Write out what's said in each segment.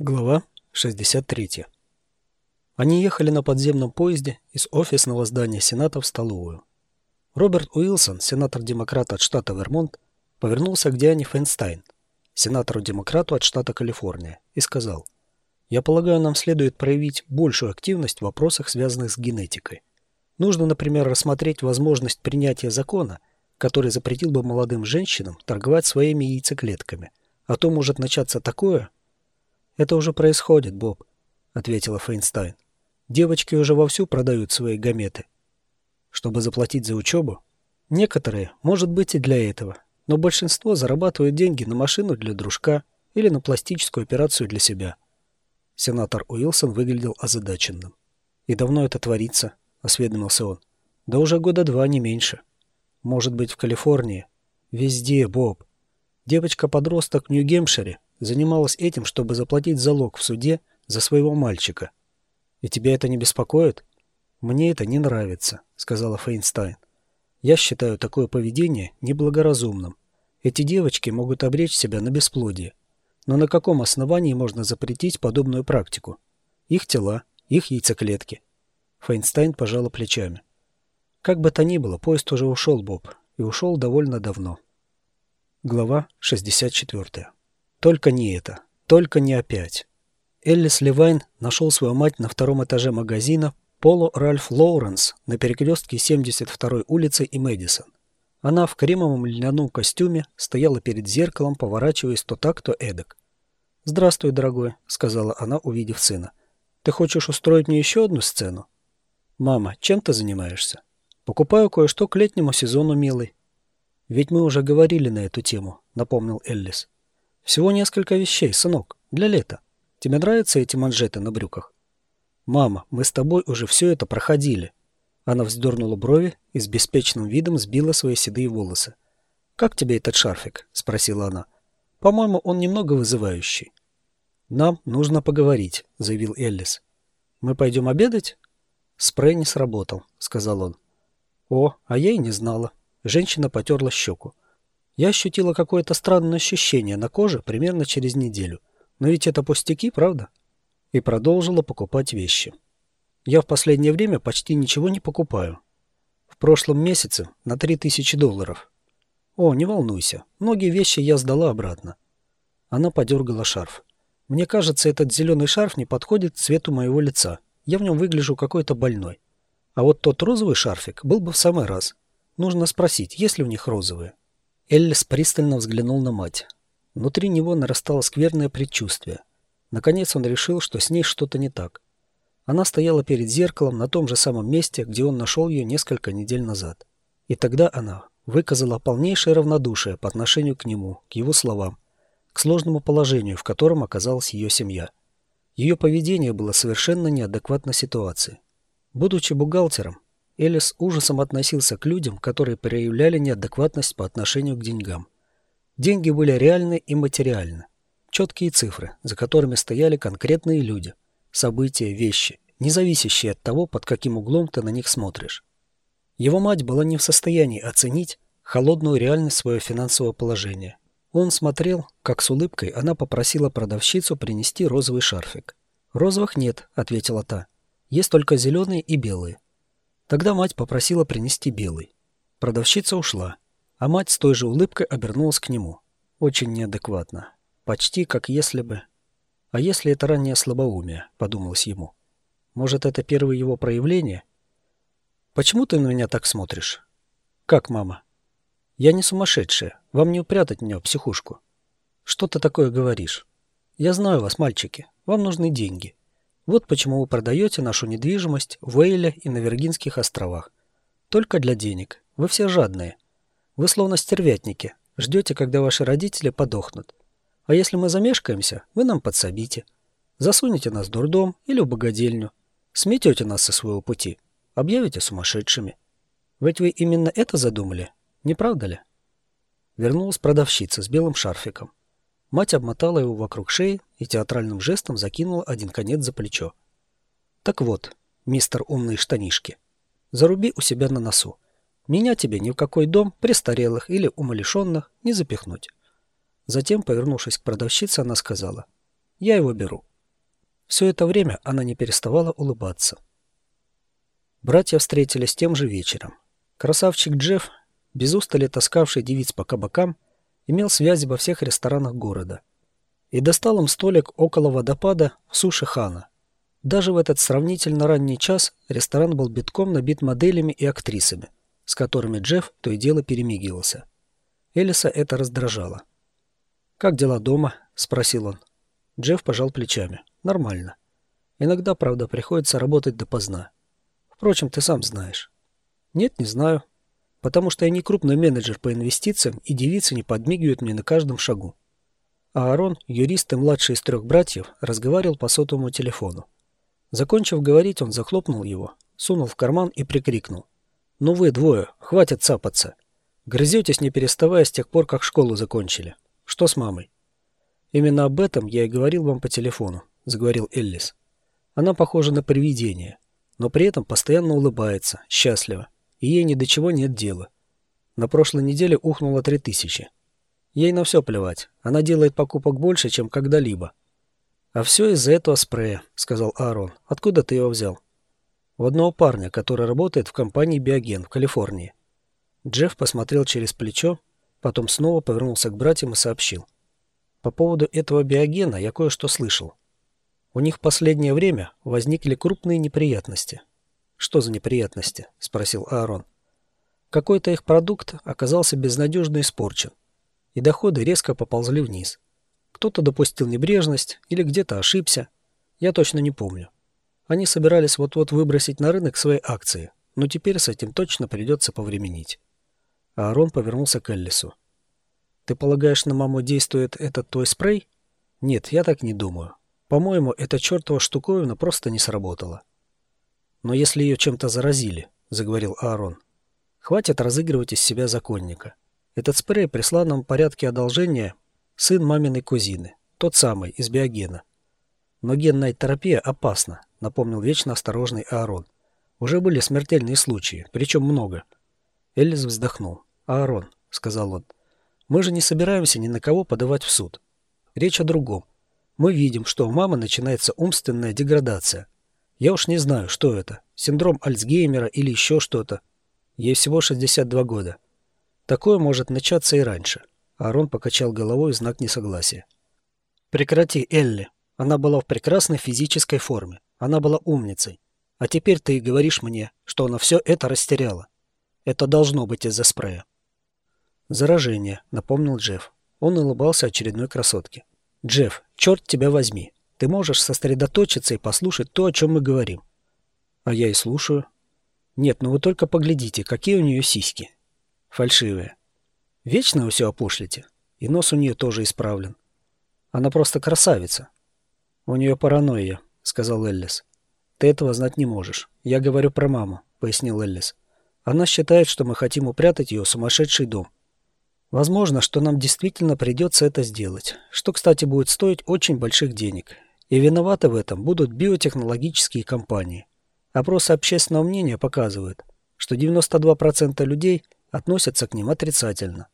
Глава 63. Они ехали на подземном поезде из офисного здания Сената в столовую. Роберт Уилсон, сенатор-демократ от штата Вермонт, повернулся к Диане Фейнстайн, сенатору-демократу от штата Калифорния, и сказал, «Я полагаю, нам следует проявить большую активность в вопросах, связанных с генетикой. Нужно, например, рассмотреть возможность принятия закона, который запретил бы молодым женщинам торговать своими яйцеклетками. А то может начаться такое, «Это уже происходит, Боб», — ответила Фейнстайн. «Девочки уже вовсю продают свои гаметы. Чтобы заплатить за учебу? Некоторые, может быть, и для этого. Но большинство зарабатывают деньги на машину для дружка или на пластическую операцию для себя». Сенатор Уилсон выглядел озадаченным. «И давно это творится?» — осведомился он. «Да уже года два, не меньше. Может быть, в Калифорнии?» «Везде, Боб. Девочка-подросток в Нью-Гемпшире занималась этим, чтобы заплатить залог в суде за своего мальчика. И тебя это не беспокоит? Мне это не нравится, сказала Фейнстайн. Я считаю такое поведение неблагоразумным. Эти девочки могут обречь себя на бесплодие. Но на каком основании можно запретить подобную практику? Их тела, их яйцеклетки. Фейнстайн пожала плечами. Как бы то ни было, поезд уже ушел, Боб, и ушел довольно давно. Глава 64. Только не это. Только не опять. Эллис Левайн нашел свою мать на втором этаже магазина Поло Ральф Лоуренс на перекрестке 72-й улицы и Мэдисон. Она в кремовом льняном костюме стояла перед зеркалом, поворачиваясь то так, то эдак. «Здравствуй, дорогой», — сказала она, увидев сына. «Ты хочешь устроить мне еще одну сцену?» «Мама, чем ты занимаешься?» «Покупаю кое-что к летнему сезону, милый». «Ведь мы уже говорили на эту тему», — напомнил Эллис. Всего несколько вещей, сынок, для лета. Тебе нравятся эти манжеты на брюках? Мама, мы с тобой уже все это проходили. Она вздернула брови и с беспечным видом сбила свои седые волосы. «Как тебе этот шарфик?» – спросила она. «По-моему, он немного вызывающий». «Нам нужно поговорить», – заявил Эллис. «Мы пойдем обедать?» «Спрей не сработал», – сказал он. «О, а я и не знала». Женщина потерла щеку. Я ощутила какое-то странное ощущение на коже примерно через неделю. Но ведь это пустяки, правда? И продолжила покупать вещи. Я в последнее время почти ничего не покупаю. В прошлом месяце на 3000 долларов. О, не волнуйся, многие вещи я сдала обратно. Она подергала шарф. Мне кажется, этот зеленый шарф не подходит цвету моего лица. Я в нем выгляжу какой-то больной. А вот тот розовый шарфик был бы в самый раз. Нужно спросить, есть ли у них розовые. Эллис пристально взглянул на мать. Внутри него нарастало скверное предчувствие. Наконец он решил, что с ней что-то не так. Она стояла перед зеркалом на том же самом месте, где он нашел ее несколько недель назад. И тогда она выказала полнейшее равнодушие по отношению к нему, к его словам, к сложному положению, в котором оказалась ее семья. Ее поведение было совершенно неадекватно ситуации. Будучи бухгалтером, Элис ужасом относился к людям, которые проявляли неадекватность по отношению к деньгам. Деньги были реальны и материальны. Четкие цифры, за которыми стояли конкретные люди, события, вещи, не зависящие от того, под каким углом ты на них смотришь. Его мать была не в состоянии оценить холодную реальность своего финансового положения. Он смотрел, как с улыбкой она попросила продавщицу принести розовый шарфик. «Розовых нет», — ответила та. «Есть только зеленые и белые. Тогда мать попросила принести белый. Продавщица ушла, а мать с той же улыбкой обернулась к нему. Очень неадекватно. Почти как если бы... А если это раннее слабоумие, подумалось ему. Может, это первое его проявление? Почему ты на меня так смотришь? Как, мама? Я не сумасшедшая. Вам не упрятать меня в психушку. Что ты такое говоришь? Я знаю вас, мальчики. Вам нужны деньги. Вот почему вы продаете нашу недвижимость в Уэйле и на Виргинских островах. Только для денег. Вы все жадные. Вы словно стервятники. Ждете, когда ваши родители подохнут. А если мы замешкаемся, вы нам подсобите. Засунете нас в дурдом или в богадельню. Сметете нас со своего пути. Объявите сумасшедшими. Ведь вы именно это задумали, не правда ли? Вернулась продавщица с белым шарфиком. Мать обмотала его вокруг шеи и театральным жестом закинула один конец за плечо. «Так вот, мистер умные штанишки, заруби у себя на носу. Меня тебе ни в какой дом престарелых или умалишенных не запихнуть». Затем, повернувшись к продавщице, она сказала, Я его беру». Все это время она не переставала улыбаться. Братья встретились тем же вечером. Красавчик Джефф, без устали таскавший девиц по кабакам, имел связи во всех ресторанах города. И достал им столик около водопада в суши Хана. Даже в этот сравнительно ранний час ресторан был битком набит моделями и актрисами, с которыми Джефф то и дело перемигивался. Элиса это раздражало. «Как дела дома?» – спросил он. Джефф пожал плечами. «Нормально. Иногда, правда, приходится работать допоздна. Впрочем, ты сам знаешь». «Нет, не знаю. Потому что я не крупный менеджер по инвестициям, и девицы не подмигивают мне на каждом шагу». А Аарон, юрист и младший из трех братьев, разговаривал по сотовому телефону. Закончив говорить, он захлопнул его, сунул в карман и прикрикнул. «Ну вы двое, хватит цапаться. Грызетесь не переставая с тех пор, как школу закончили. Что с мамой?» «Именно об этом я и говорил вам по телефону», — заговорил Эллис. «Она похожа на привидение, но при этом постоянно улыбается, счастлива, и ей ни до чего нет дела. На прошлой неделе ухнуло три тысячи. Ей на все плевать, она делает покупок больше, чем когда-либо». «А все из-за этого спрея», — сказал Аарон. «Откуда ты его взял?» «У одного парня, который работает в компании «Биоген» в Калифорнии. Джефф посмотрел через плечо, потом снова повернулся к братьям и сообщил. «По поводу этого биогена я кое-что слышал. У них в последнее время возникли крупные неприятности». «Что за неприятности?» – спросил Аарон. «Какой-то их продукт оказался безнадежно испорчен, и доходы резко поползли вниз. Кто-то допустил небрежность или где-то ошибся, я точно не помню. Они собирались вот-вот выбросить на рынок свои акции, но теперь с этим точно придется повременить». Аарон повернулся к Эллису. «Ты полагаешь, на маму действует этот твой спрей?» «Нет, я так не думаю. По-моему, эта чертова штуковина просто не сработала». «Но если ее чем-то заразили», — заговорил Аарон, — «хватит разыгрывать из себя законника. Этот спрей прислал нам в порядке одолжения сын маминой кузины, тот самый, из биогена. Но генная терапия опасна», — напомнил вечно осторожный Аарон. «Уже были смертельные случаи, причем много». Эллис вздохнул. «Аарон», — сказал он, — «мы же не собираемся ни на кого подавать в суд. Речь о другом. Мы видим, что у мамы начинается умственная деградация. Я уж не знаю, что это, синдром Альцгеймера или еще что-то. Ей всего 62 года. Такое может начаться и раньше». Аарон покачал головой в знак несогласия. «Прекрати, Элли. Она была в прекрасной физической форме. Она была умницей. А теперь ты и говоришь мне, что она все это растеряла. Это должно быть из-за спрея. «Заражение», — напомнил Джефф. Он улыбался очередной красотке. «Джефф, черт тебя возьми. Ты можешь сосредоточиться и послушать то, о чем мы говорим». «А я и слушаю». «Нет, ну вы только поглядите, какие у нее сиськи». «Фальшивые». «Вечно вы все опошлите. И нос у нее тоже исправлен. Она просто красавица». «У нее паранойя», — сказал Эллис. «Ты этого знать не можешь. Я говорю про маму», — пояснил Эллис. Она считает, что мы хотим упрятать ее в сумасшедший дом. Возможно, что нам действительно придется это сделать, что, кстати, будет стоить очень больших денег. И виноваты в этом будут биотехнологические компании. Опросы общественного мнения показывают, что 92% людей относятся к ним отрицательно.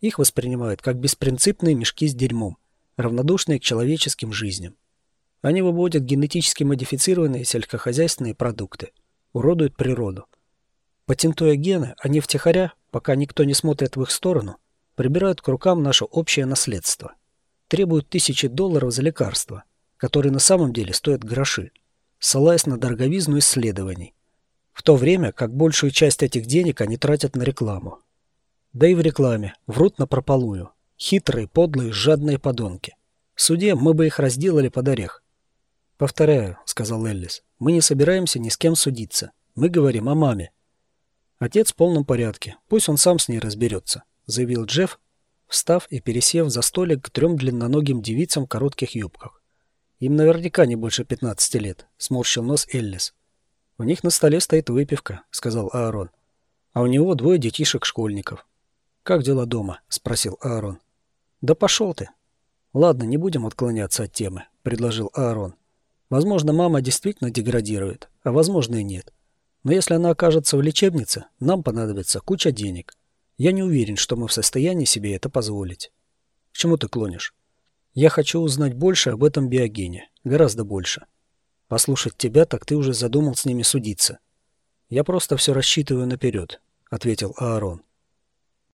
Их воспринимают как беспринципные мешки с дерьмом, равнодушные к человеческим жизням. Они выводят генетически модифицированные сельскохозяйственные продукты, уродуют природу – Патентуя гены, они втихаря, пока никто не смотрит в их сторону, прибирают к рукам наше общее наследство. Требуют тысячи долларов за лекарства, которые на самом деле стоят гроши, ссылаясь на дороговизну исследований. В то время как большую часть этих денег они тратят на рекламу. Да и в рекламе врут на прополую. Хитрые, подлые, жадные подонки. В суде мы бы их разделали под орех. «Повторяю», — сказал Эллис, — «мы не собираемся ни с кем судиться. Мы говорим о маме, «Отец в полном порядке. Пусть он сам с ней разберется», — заявил Джефф, встав и пересев за столик к трем длинноногим девицам в коротких юбках. «Им наверняка не больше пятнадцати лет», — сморщил нос Эллис. «У них на столе стоит выпивка», — сказал Аарон. «А у него двое детишек-школьников». «Как дела дома?» — спросил Аарон. «Да пошел ты». «Ладно, не будем отклоняться от темы», — предложил Аарон. «Возможно, мама действительно деградирует, а возможно и нет. Но если она окажется в лечебнице, нам понадобится куча денег. Я не уверен, что мы в состоянии себе это позволить. К чему ты клонишь? Я хочу узнать больше об этом биогене. Гораздо больше. Послушать тебя, так ты уже задумал с ними судиться. Я просто все рассчитываю наперед, — ответил Аарон.